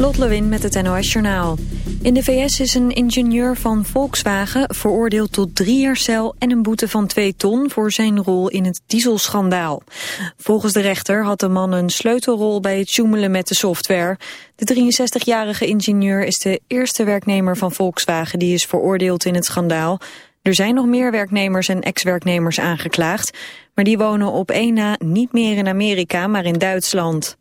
Lot Lewin met het NOS Journaal. In de VS is een ingenieur van Volkswagen veroordeeld tot drie jaar cel en een boete van twee ton voor zijn rol in het dieselschandaal. Volgens de rechter had de man een sleutelrol bij het joemelen met de software. De 63-jarige ingenieur is de eerste werknemer van Volkswagen die is veroordeeld in het schandaal. Er zijn nog meer werknemers en ex-werknemers aangeklaagd, maar die wonen op één na niet meer in Amerika, maar in Duitsland.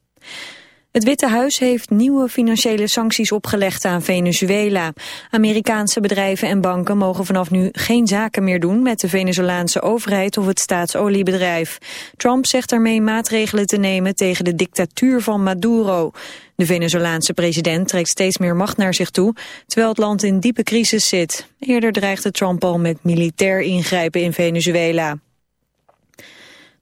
Het Witte Huis heeft nieuwe financiële sancties opgelegd aan Venezuela. Amerikaanse bedrijven en banken mogen vanaf nu geen zaken meer doen met de Venezolaanse overheid of het staatsoliebedrijf. Trump zegt daarmee maatregelen te nemen tegen de dictatuur van Maduro. De Venezolaanse president trekt steeds meer macht naar zich toe, terwijl het land in diepe crisis zit. Eerder dreigde Trump al met militair ingrijpen in Venezuela.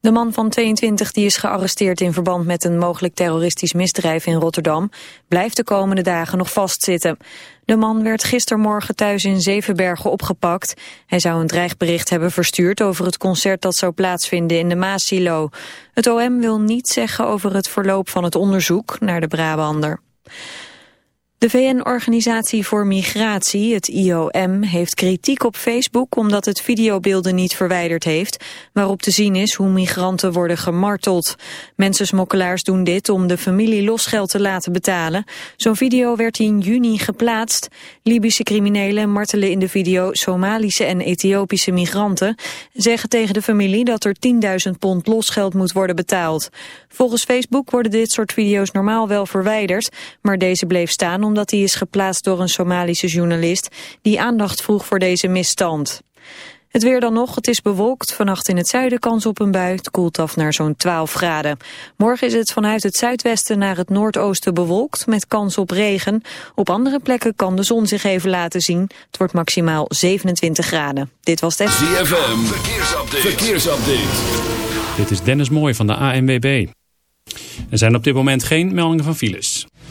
De man van 22 die is gearresteerd in verband met een mogelijk terroristisch misdrijf in Rotterdam blijft de komende dagen nog vastzitten. De man werd gistermorgen thuis in Zevenbergen opgepakt. Hij zou een dreigbericht hebben verstuurd over het concert dat zou plaatsvinden in de Maasilo. Het OM wil niets zeggen over het verloop van het onderzoek naar de Brabander. De VN-organisatie voor Migratie, het IOM, heeft kritiek op Facebook omdat het videobeelden niet verwijderd heeft, waarop te zien is hoe migranten worden gemarteld. Mensensmokkelaars doen dit om de familie losgeld te laten betalen. Zo'n video werd in juni geplaatst. Libische criminelen martelen in de video Somalische en Ethiopische migranten, zeggen tegen de familie dat er 10.000 pond losgeld moet worden betaald. Volgens Facebook worden dit soort video's normaal wel verwijderd, maar deze bleef staan omdat hij is geplaatst door een Somalische journalist die aandacht vroeg voor deze misstand. Het weer dan nog, het is bewolkt, vannacht in het zuiden kans op een bui, het koelt af naar zo'n 12 graden. Morgen is het vanuit het zuidwesten naar het noordoosten bewolkt met kans op regen. Op andere plekken kan de zon zich even laten zien, het wordt maximaal 27 graden. Dit was het... ZFM, verkeersupdate. verkeersupdate. Dit is Dennis Mooij van de ANWB. Er zijn op dit moment geen meldingen van files.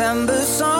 December song.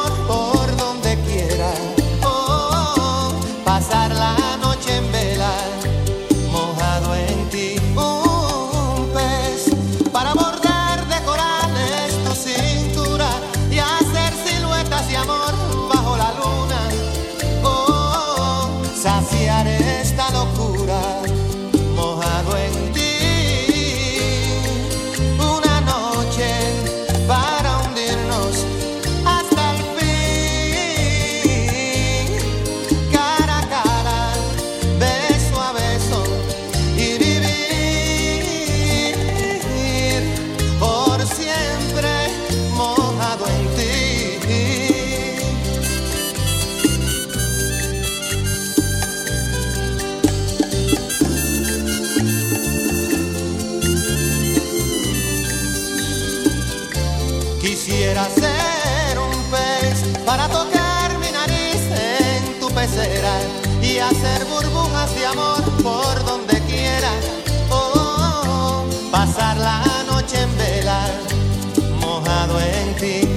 everything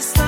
just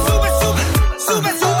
Sube, sube,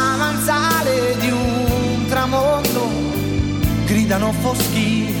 E não fosse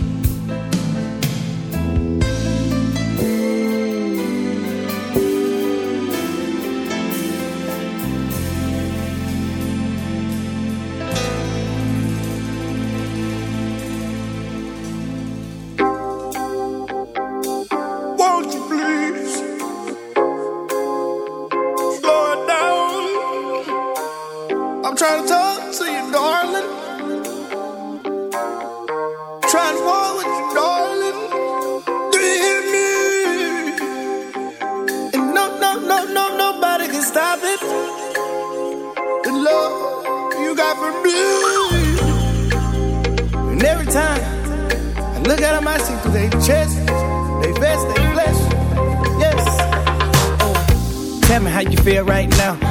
Trying to talk to you, darling. Trying to walk with you, darling. Do you hear me? And no, no, no, no, nobody can stop it. The love you got for me. And every time I look at them, I see through their chest, they vest, they flesh. Yes. Tell me how you feel right now.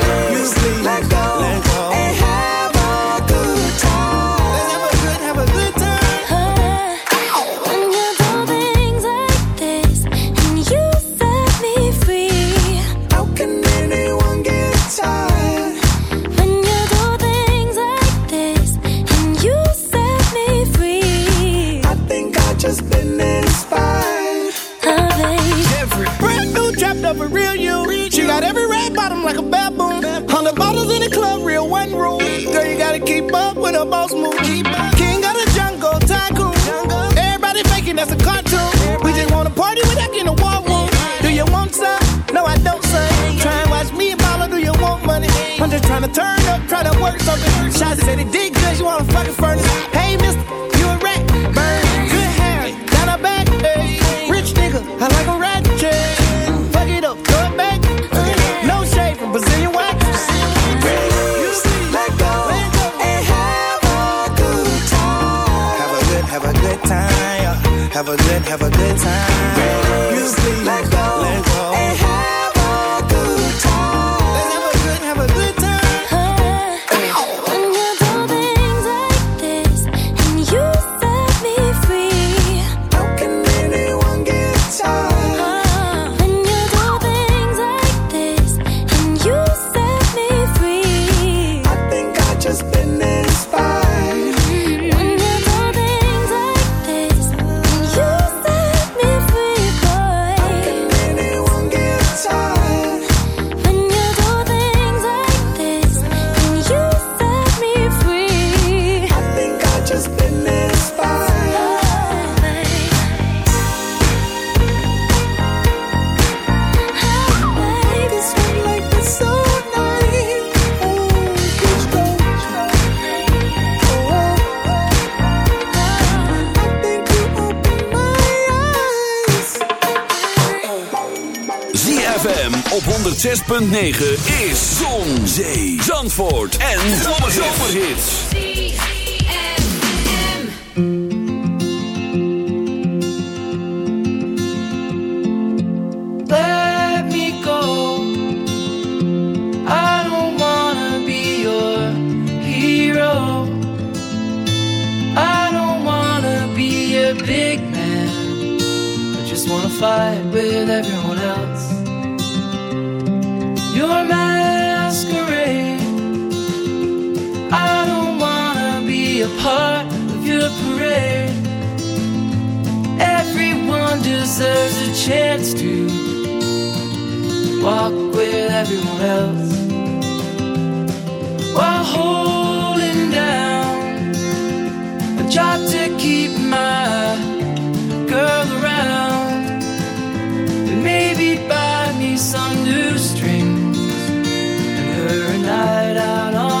Trying to turn up, try to work something. Shots said he did good, you wanna fucking furnace. Hey, mister, you a rat. Burn, good hair, down a back. Hey. Rich nigga, I like a rat. Fuck it up, throw it back. No shade from Brazilian wax. Let go and have a good time. Have a good, have a good time. Have a good, have a good time 9 is Zon, Zee, Zandvoort en Zomerhits. Let me go. I don't wanna be your hero. I don't wanna be a big man. I just wanna fight with everyone else. deserves a chance to walk with everyone else while holding down a job to keep my girl around and maybe buy me some new strings and her a night out on.